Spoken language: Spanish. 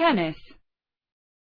tennis.